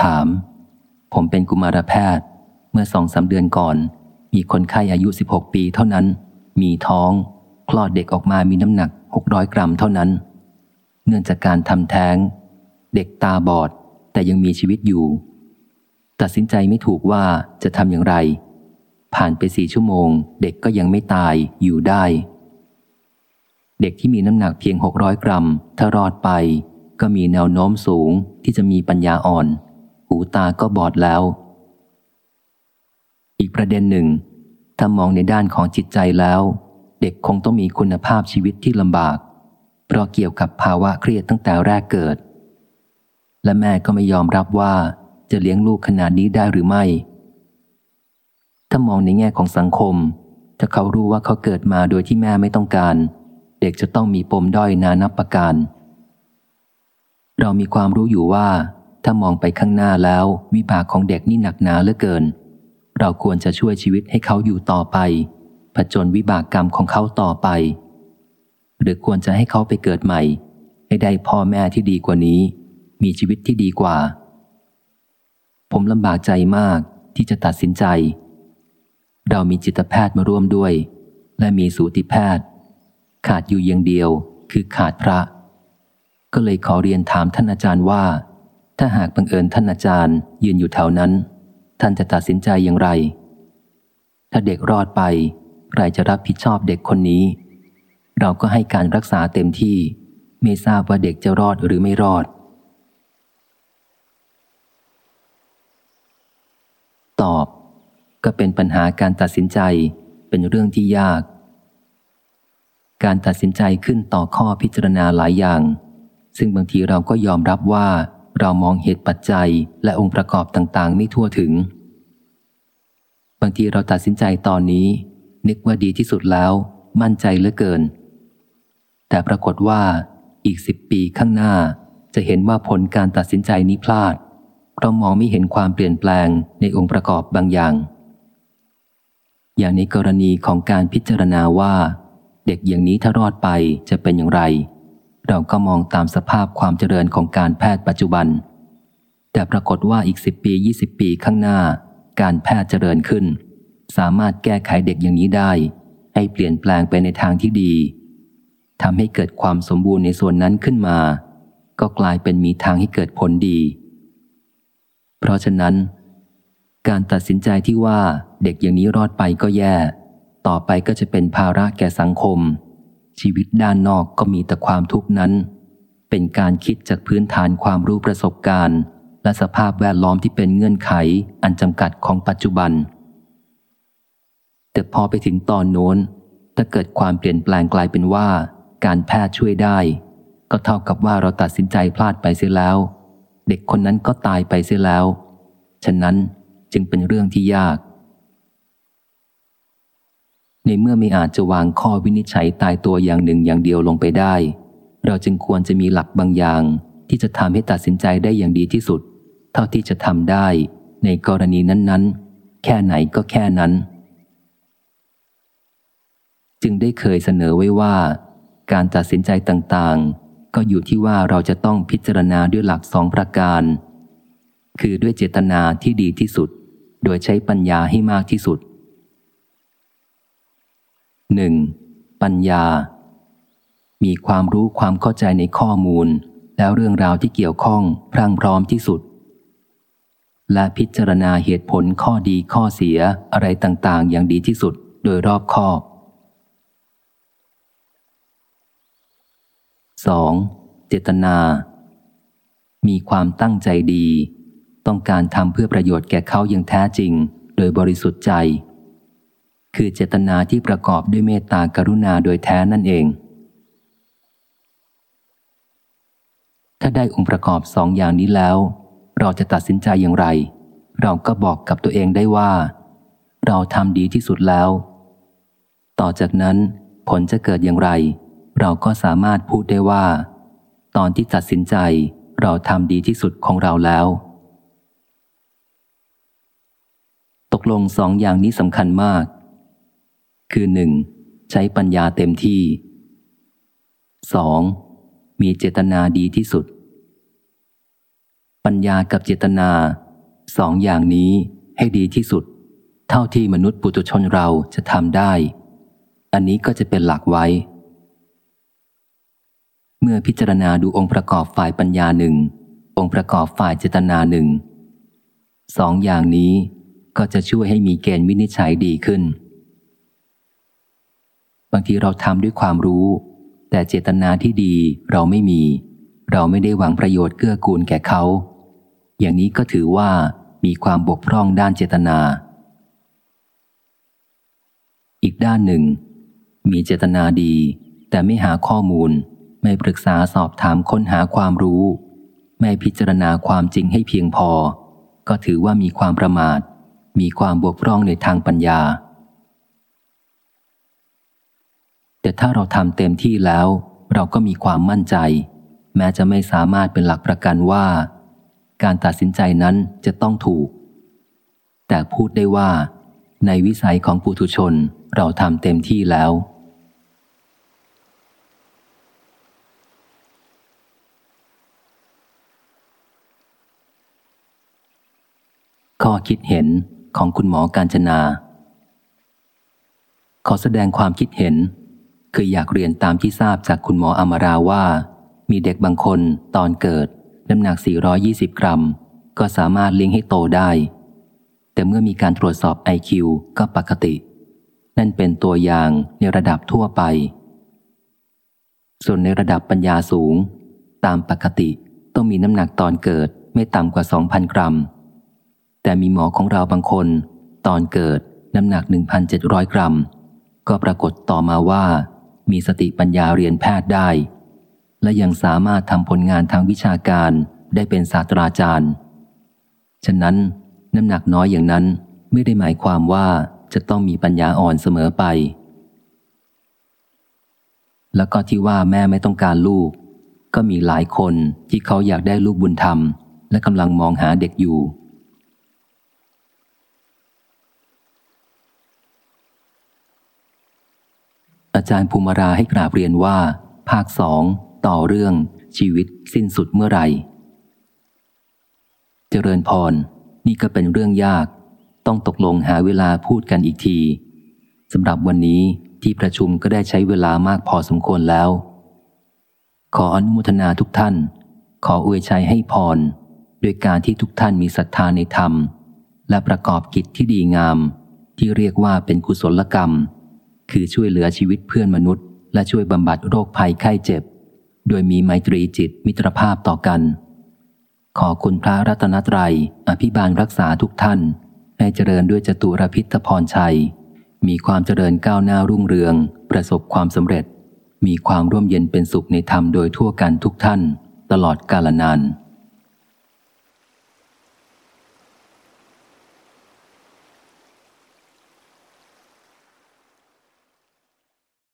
ถาม ผมเป็นกุมารแพทย์ เมื่อสองสาเดือนก่อน มีคนไข้อายุ 16 ปีเท่านั้น มีท้อง คลอดเด็กออกมามีน้ำหนัก 600 กรัมเท่านั้น เนื่องจากการทำแท้ง เด็กตาบอด แต่ยังมีชีวิตอยู่ ตัดสินใจไม่ถูกว่าจะทำอย่างไร ผ่านไปสี่ชั่วโมง เด็กก็ยังไม่ตายอยู่ได้ เด็กที่มีน้ำหนักเพียง 600 กรัม ถ้ารอดไปก็มีแนวโน้มสูงที่จะมีปัญญาอ่อน หูตาก็บอดแล้ว อีกประเด็นหนึ่ง ถ้ามองในด้านของจิตใจแล้ว เด็กคงต้องมีคุณภาพชีวิตที่ลำบาก เพราะเกี่ยวกับภาวะเครียดตั้งแต่แรกเกิด และแม่ก็ไม่ยอมรับว่าจะเลี้ยงลูกขนาดนี้ได้หรือไม่ ถ้ามองในแง่ของสังคม ถ้าเขารู้ว่าเขาเกิดมาโดยที่แม่ไม่ต้องการ เด็กจะต้องมีปมด้อยนานับประการเรามีความรู้อยู่ว่า ถ้ามองไปข้างหน้าแล้ว วิบากของเด็กนี่หนักหนาเหลือเกิน เราควรจะช่วยชีวิตให้เขาอยู่ต่อไป ผจญวิบากกรรมของเขาต่อไป หรือควรจะให้เขาไปเกิดใหม่ ให้ได้พ่อแม่ที่ดีกว่านี้ มีชีวิตที่ดีกว่า ผมลำบากใจมากที่จะตัดสินใจ เรามีจิตแพทย์มาร่วมด้วย และมีสูติแพทย์ ขาดอยู่อย่างเดียว คือขาดพระ ก็เลยขอเรียนถามท่านอาจารย์ว่า ถ้าหากบังเอิญท่านอาจารย์ ยืนอยู่แถวนั้น ท่านจะตัดสินใจอย่างไร ถ้าเด็กรอดไป ใครจะรับผิดชอบเด็กคนนี้ เราก็ให้การรักษาเต็มที่ ไม่ทราบว่าเด็กจะรอดหรือไม่รอด ตอบ ก็เป็นปัญหาการตัดสินใจเป็นเรื่องที่ยาก การตัดสินใจขึ้นต่อข้อพิจารณาหลายอย่าง ซึ่งบางทีเราก็ยอมรับว่า เรามองเหตุปัจจัยและองค์ประกอบต่างๆ ไม่ทั่วถึง บางทีเราตัดสินใจตอนนี้ นึกว่าดีที่สุดแล้ว มั่นใจเหลือเกิน แต่ปรากฏว่าอีกสิบปีข้างหน้าจะเห็นว่าผลการตัดสินใจนี้พลาด เพราะมองไม่เห็นความเปลี่ยนแปลงในองค์ประกอบบางอย่าง อย่างในกรณีของการพิจารณาว่า เด็กอย่างนี้ถ้ารอดไปจะเป็นอย่างไร เราก็มองตามสภาพความเจริญของการแพทย์ปัจจุบัน แต่ปรากฏว่าอีกสิบปี 20 ปีข้างหน้า การแพทย์เจริญขึ้น สามารถแก้ไขเด็กอย่างนี้ได้ ให้เปลี่ยนแปลงไปในทางที่ดีทำให้เกิดความสมบูรณ์ในส่วนนั้นขึ้นมา ก็กลายเป็นมีทางให้เกิดผลดี เพราะฉะนั้น การตัดสินใจที่ว่าเด็กอย่างนี้รอดไปก็แย่ ต่อไปก็จะเป็นภาระแก่สังคม ชีวิตด้านนอกก็มีแต่ความทุกข์นั้น เป็นการคิดจากพื้นฐานความรู้ประสบการณ์ และสภาพแวดล้อมที่เป็นเงื่อนไขอันจำกัดของปัจจุบัน แต่พอไปถึงตอนโน้นถ้าเกิดความเปลี่ยนแปลงกลายเป็นว่า การแพทย์ช่วยได้ ก็เท่ากับว่าเราตัดสินใจพลาดไปเสียแล้ว เด็กคนนั้นก็ตายไปเสียแล้ว ฉะนั้นจึงเป็นเรื่องที่ยาก ในเมื่อไม่อาจจะวางข้อวินิจฉัยตายตัวอย่างหนึ่งอย่างเดียวลงไปได้ เราจึงควรจะมีหลักบางอย่าง ที่จะทำให้ตัดสินใจได้อย่างดีที่สุด เท่าที่จะทำได้ในกรณีนั้นๆ แค่ไหนก็แค่นั้น จึงได้เคยเสนอไว้ว่า การตัดสินใจต่างๆ ก็อยู่ที่ว่าเราจะต้องพิจารณาด้วยหลักสองประการ คือด้วยเจตนาที่ดีที่สุด โดยใช้ปัญญาให้มากที่สุด หนึ่งปัญญา มีความรู้ความเข้าใจในข้อมูล แล้วเรื่องราวที่เกี่ยวข้องพรั่งพร้อมที่สุด และพิจารณาเหตุผลข้อดีข้อเสียอะไรต่างๆ อย่างดีที่สุดโดยรอบคอบ 2. เจตนา มีความตั้งใจดี ต้องการทำเพื่อประโยชน์แก่เขาอย่างแท้จริง โดยบริสุทธิ์ใจ คือเจตนาที่ประกอบด้วยเมตตากรุณาโดยแท้นั่นเอง ถ้าได้องค์ประกอบสองอย่างนี้แล้ว เราจะตัดสินใจอย่างไร เราก็บอกกับตัวเองได้ว่า เราทำดีที่สุดแล้ว ต่อจากนั้นผลจะเกิดอย่างไร เราก็สามารถพูดได้ว่า ตอนที่ตัดสินใจเราทำดีที่สุดของเราแล้ว ตกลงสองอย่างนี้สำคัญมาก คือหนึ่งใช้ปัญญาเต็มที่ 2. มีเจตนาดีที่สุดปปัญญากับเจตนาสองอย่างนี้ให้ดีที่สุด เท่าที่มนุษย์ปุถุชนเราจะทำได้ อันนี้ก็จะเป็นหลักไว้ เมื่อพิจารณาดูองค์ประกอบฝ่ายปัญญาหนึ่งองค์ประกอบฝ่ายเจตนาหนึ่งสองอย่างนี้ก็จะช่วยให้มีเกณฑ์วินิจฉัยดีขึ้น บางทีเราทำด้วยความรู้ แต่เจตนาที่ดีเราไม่มี เราไม่ได้หวังประโยชน์เกื้อกูลแก่เขา อย่างนี้ก็ถือว่ามีความบกพร่องด้านเจตนา อีกด้านหนึ่ง มีเจตนาดี แต่ไม่หาข้อมูล ไม่ปรึกษาสอบถามค้นหาความรู้ ไม่พิจารณาความจริงให้เพียงพอ ก็ถือว่ามีความประมาท มีความบกพร่องในทางปัญญา แต่ถ้าเราทำเต็มที่แล้ว เราก็มีความมั่นใจ แม้จะไม่สามารถเป็นหลักประกันว่า การตัดสินใจนั้นจะต้องถูก แต่พูดได้ว่า ในวิสัยของปุถุชนเราทำเต็มที่แล้ว ข้อคิดเห็นของคุณหมอการจนา ขอแสดงความคิดเห็น คืออยากเรียนตามที่ทราบจากคุณหมออมราว่า มีเด็กบางคนตอนเกิด น้ำหนัก 420 กรัม ก็สามารถเลี้ยงให้โตได้ แต่เมื่อมีการตรวจสอบ IQ ก็ปกติ นั่นเป็นตัวอย่างในระดับทั่วไป ส่วนในระดับปัญญาสูง ตามปกติต้องมีน้ำหนักตอนเกิดไม่ต่ำกว่า 2,000 กรัม แต่มีหมอของเราบางคน ตอนเกิดน้ำหนัก 1,700 กรัม ก็ปรากฏต่อมาว่า มีสติปัญญาเรียนแพทย์ได้ และยังสามารถทำผลงานทางวิชาการได้เป็นศาสตราจารย์ ฉะนั้นน้ำหนักน้อยอย่างนั้นไม่ได้หมายความว่าจะต้องมีปัญญาอ่อนเสมอไป แล้วก็ที่ว่าแม่ไม่ต้องการลูก ก็มีหลายคนที่เขาอยากได้ลูกบุญธรรม และกำลังมองหาเด็กอยู่ จารย์ภูมิราให้กราบเรียนว่า ภาคสองต่อเรื่อง ชีวิตสิ้นสุดเมื่อไหร่ เจริญพร นี่ก็เป็นเรื่องยาก ต้องตกลงหาเวลาพูดกันอีกทีสำหรับวันนี้ที่ประชุมก็ได้ใช้เวลามากพอสมควรแล้ว ขออนุโมทนาทุกท่าน ขออวยชัยให้พรโดยการที่ทุกท่านมีศรัทธาในธรรม และประกอบกิจที่ดีงาม ที่เรียกว่าเป็นกุศลกรรม คือช่วยเหลือชีวิตเพื่อนมนุษย์ และช่วยบำบัดโรคภัยไข้เจ็บ โดยมีไมตรีจิตมิตรภาพต่อกัน ขอคุณพระรัตนตรัย อภิบาลรักษาทุกท่าน ให้เจริญด้วยจตุรพิทพรชัย มีความเจริญก้าวหน้ารุ่งเรือง ประสบความสำเร็จ มีความร่วมเย็นเป็นสุขในธรรมโดยทั่วกันทุกท่าน ตลอดกาลนาน